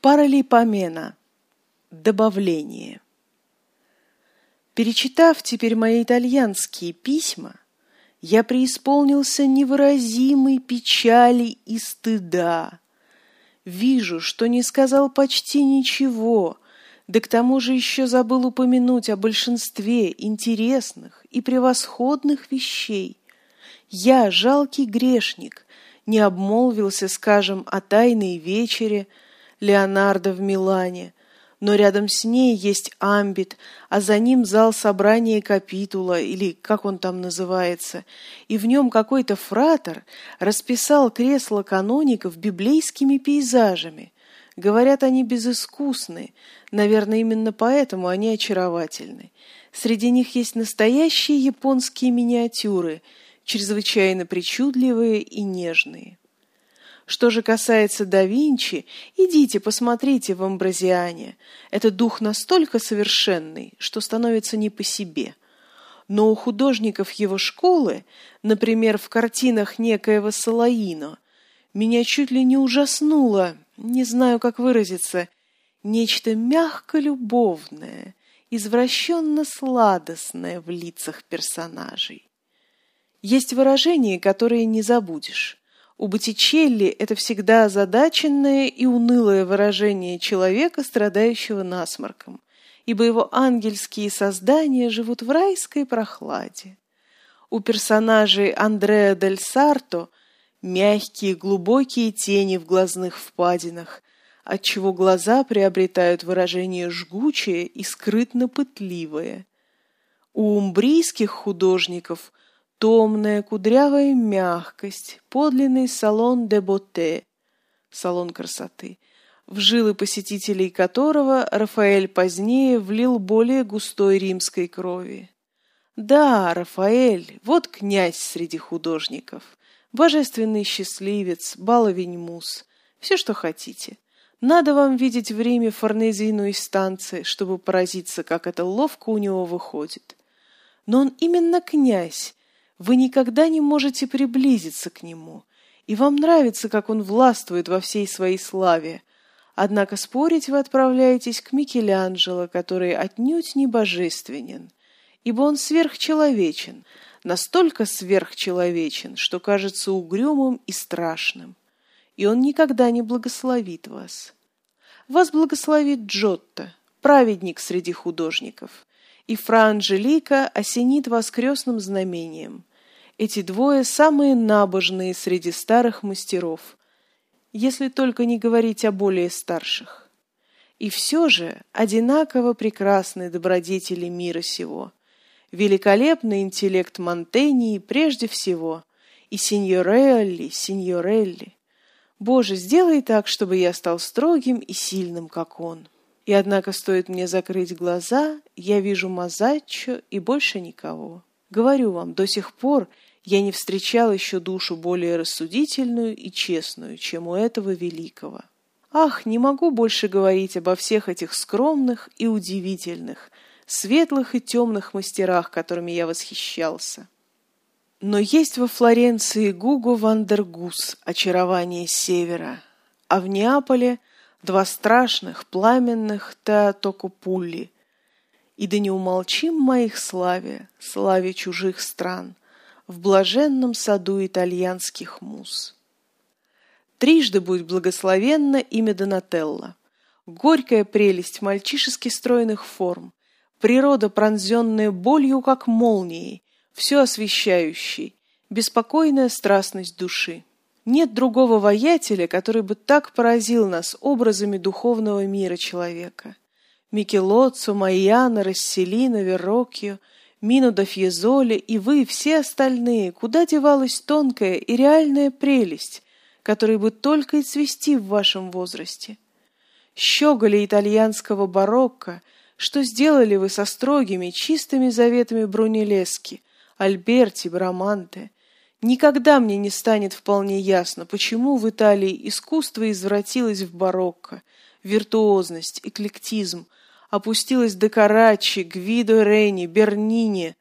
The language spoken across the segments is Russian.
Паралипомена. Добавление. Перечитав теперь мои итальянские письма, я преисполнился невыразимой печали и стыда. Вижу, что не сказал почти ничего, да к тому же еще забыл упомянуть о большинстве интересных и превосходных вещей. Я, жалкий грешник, не обмолвился, скажем, о тайной вечере Леонардо в Милане, но рядом с ней есть амбит, а за ним зал собрания капитула, или как он там называется, и в нем какой-то фратор расписал кресло каноников библейскими пейзажами. Говорят, они безыскусны, наверное, именно поэтому они очаровательны. Среди них есть настоящие японские миниатюры, чрезвычайно причудливые и нежные. Что же касается да Винчи, идите, посмотрите в Амбразиане. Это дух настолько совершенный, что становится не по себе. Но у художников его школы, например, в картинах некоего Салаино, меня чуть ли не ужаснуло, не знаю, как выразиться, нечто мягко-любовное, извращенно-сладостное в лицах персонажей. Есть выражения, которые не забудешь. У Боттичелли это всегда озадаченное и унылое выражение человека, страдающего насморком, ибо его ангельские создания живут в райской прохладе. У персонажей Андреа дель Сарто мягкие глубокие тени в глазных впадинах, отчего глаза приобретают выражение жгучее и скрытно пытливое. У умбрийских художников Томная, кудрявая мягкость, подлинный салон де боте, салон красоты, в жилы посетителей которого Рафаэль позднее влил более густой римской крови. Да, Рафаэль, вот князь среди художников, божественный счастливец, баловень мус, все, что хотите. Надо вам видеть в Риме Форнезину из станции, чтобы поразиться, как это ловко у него выходит. Но он именно князь, вы никогда не можете приблизиться к нему, и вам нравится, как он властвует во всей своей славе. Однако спорить вы отправляетесь к Микеланджело, который отнюдь не божественен, ибо он сверхчеловечен, настолько сверхчеловечен, что кажется угрюмым и страшным, и он никогда не благословит вас. Вас благословит Джотто, праведник среди художников, и Фра Анжелика осенит вас крестным знамением. Эти двое самые набожные среди старых мастеров, если только не говорить о более старших. И все же одинаково прекрасны добродетели мира сего. Великолепный интеллект Монтении прежде всего, и сеньорелли, сеньорелли. Боже, сделай так, чтобы я стал строгим и сильным, как он. И однако стоит мне закрыть глаза, я вижу Мазаччо и больше никого. Говорю вам, до сих пор я не встречал еще душу более рассудительную и честную, чем у этого великого. Ах, не могу больше говорить обо всех этих скромных и удивительных, светлых и темных мастерах, которыми я восхищался. Но есть во Флоренции Гуго Вандергус, очарование севера, а в Неаполе два страшных, пламенных Теотокопулли. И да не умолчим моих славе, славе чужих стран — в блаженном саду итальянских муз. Трижды будет благословенно имя Донателло. Горькая прелесть мальчишески стройных форм, природа, пронзенная болью, как молнией, все освещающий, беспокойная страстность души. Нет другого воятеля, который бы так поразил нас образами духовного мира человека. Микелоццо, Майяна, Расселина, Вероккио — Мину да Фьезоле и вы, все остальные, куда девалась тонкая и реальная прелесть, которой бы только и цвести в вашем возрасте? Щеголи итальянского барокко, что сделали вы со строгими, чистыми заветами Брунеллески, Альберти, Браманте? Никогда мне не станет вполне ясно, почему в Италии искусство извратилось в барокко, виртуозность, эклектизм, опустилась до Карачи, Гвидо Рейни, Бернини,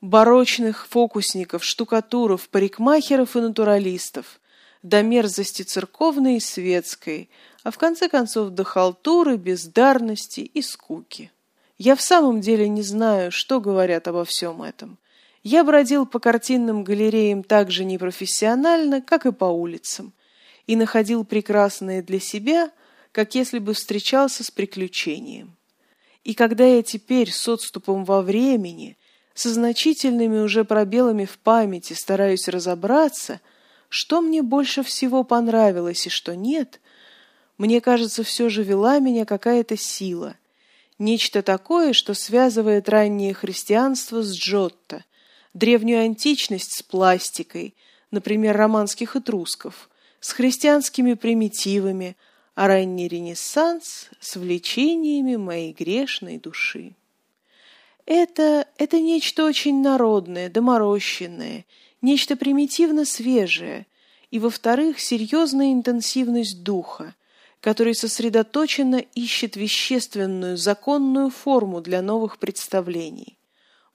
барочных фокусников, штукатуров, парикмахеров и натуралистов, до мерзости церковной и светской, а в конце концов до халтуры, бездарности и скуки. Я в самом деле не знаю, что говорят обо всем этом. Я бродил по картинным галереям так же непрофессионально, как и по улицам, и находил прекрасное для себя, как если бы встречался с приключением. И когда я теперь с отступом во времени, со значительными уже пробелами в памяти стараюсь разобраться, что мне больше всего понравилось и что нет, мне кажется, все же вела меня какая-то сила, нечто такое, что связывает раннее христианство с Джотто, древнюю античность с пластикой, например, романских этрусков, с христианскими примитивами, а ранний Ренессанс с влечениями моей грешной души. Это, это нечто очень народное, доморощенное, нечто примитивно свежее, и, во-вторых, серьезная интенсивность духа, который сосредоточенно ищет вещественную, законную форму для новых представлений.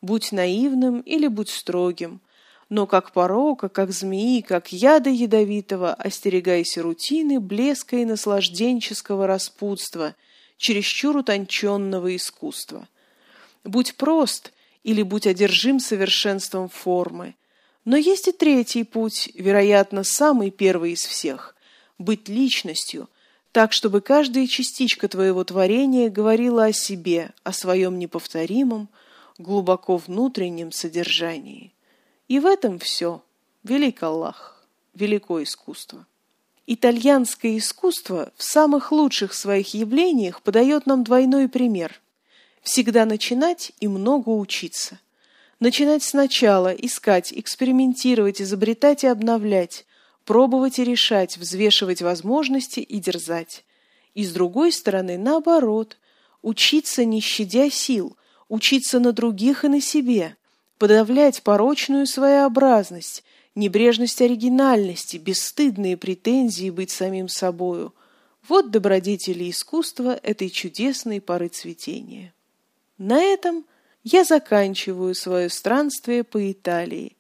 Будь наивным или будь строгим, но как порока, как змеи, как яда ядовитого, остерегайся рутины, блеска и наслажденческого распутства, чересчур утонченного искусства. Будь прост или будь одержим совершенством формы. Но есть и третий путь, вероятно, самый первый из всех – быть личностью, так, чтобы каждая частичка твоего творения говорила о себе, о своем неповторимом, глубоко внутреннем содержании. И в этом все. Велик Аллах, великое искусство. Итальянское искусство в самых лучших своих явлениях подает нам двойной пример. Всегда начинать и много учиться. Начинать сначала, искать, экспериментировать, изобретать и обновлять, пробовать и решать, взвешивать возможности и дерзать. И с другой стороны, наоборот, учиться не щадя сил, учиться на других и на себе, подавлять порочную своеобразность, небрежность оригинальности, бесстыдные претензии быть самим собою. Вот добродетели искусства этой чудесной поры цветения. На этом я заканчиваю свое странствие по Италии.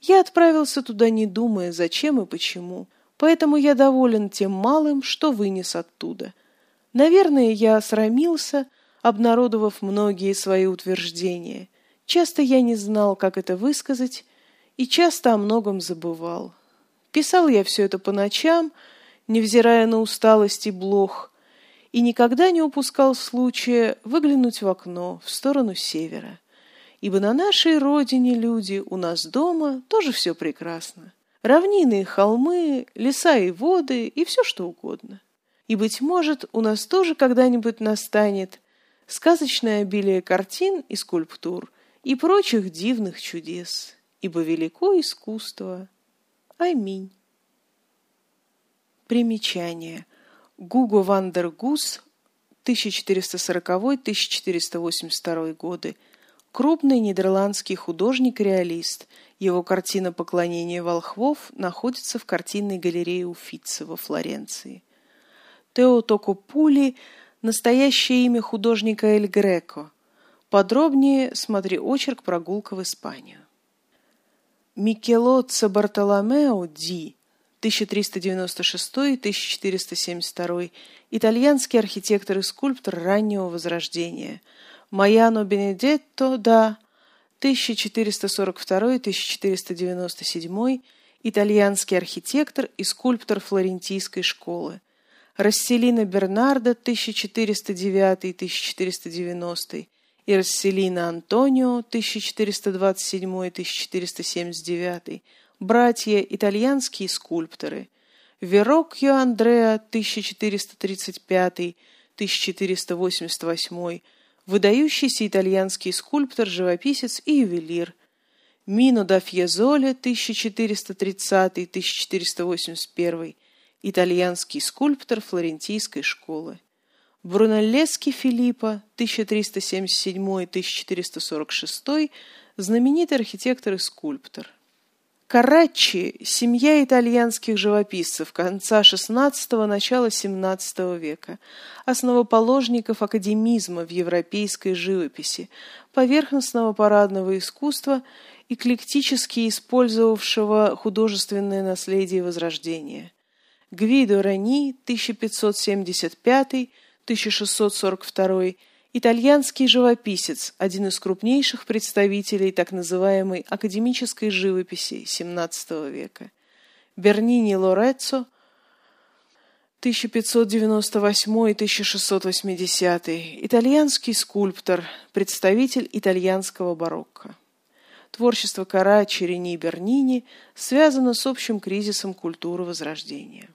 Я отправился туда, не думая, зачем и почему, поэтому я доволен тем малым, что вынес оттуда. Наверное, я срамился, обнародовав многие свои утверждения – Часто я не знал, как это высказать, и часто о многом забывал. Писал я все это по ночам, невзирая на усталость и блох, и никогда не упускал случая выглянуть в окно в сторону севера. Ибо на нашей родине люди, у нас дома, тоже все прекрасно. Равнины и холмы, леса и воды, и все что угодно. И, быть может, у нас тоже когда-нибудь настанет сказочное обилие картин и скульптур, и прочих дивных чудес, ибо велико искусство. Аминь. Примечание. Гуго ван дер Гус, 1440-1482 годы. Крупный нидерландский художник-реалист. Его картина «Поклонение волхвов» находится в картинной галерее Уффици во Флоренции. Теотокопули – настоящее имя художника Эль Греко – Подробнее смотри очерк «Прогулка в Испанию». Микелоццо Бартоломео Ди 1396-1472, итальянский архитектор и скульптор раннего Возрождения. Майано Бенедетто да 1442-1497, итальянский архитектор и скульптор флорентийской школы. Расселина Бернардо 1409-1490, и Расселина Антонио 1427-1479, братья итальянские скульпторы, Вероккио Андреа 1435-1488, выдающийся итальянский скульптор, живописец и ювелир, Мино да Фьезоле 1430-1481, итальянский скульптор флорентийской школы. Брунеллески Филиппа 1377-1446, знаменитый архитектор и скульптор. Караччи – семья итальянских живописцев конца XVI – начала XVII века, основоположников академизма в европейской живописи, поверхностного парадного искусства эклектически использовавшего художественное наследие Возрождения. Гвидо Рени, 1575-1642, итальянский живописец, один из крупнейших представителей так называемой академической живописи XVII века. Бернини Лореццо, 1598-1680, итальянский скульптор, представитель итальянского барокко. Творчество Карачи, Рени и Бернини связано с общим кризисом культуры Возрождения.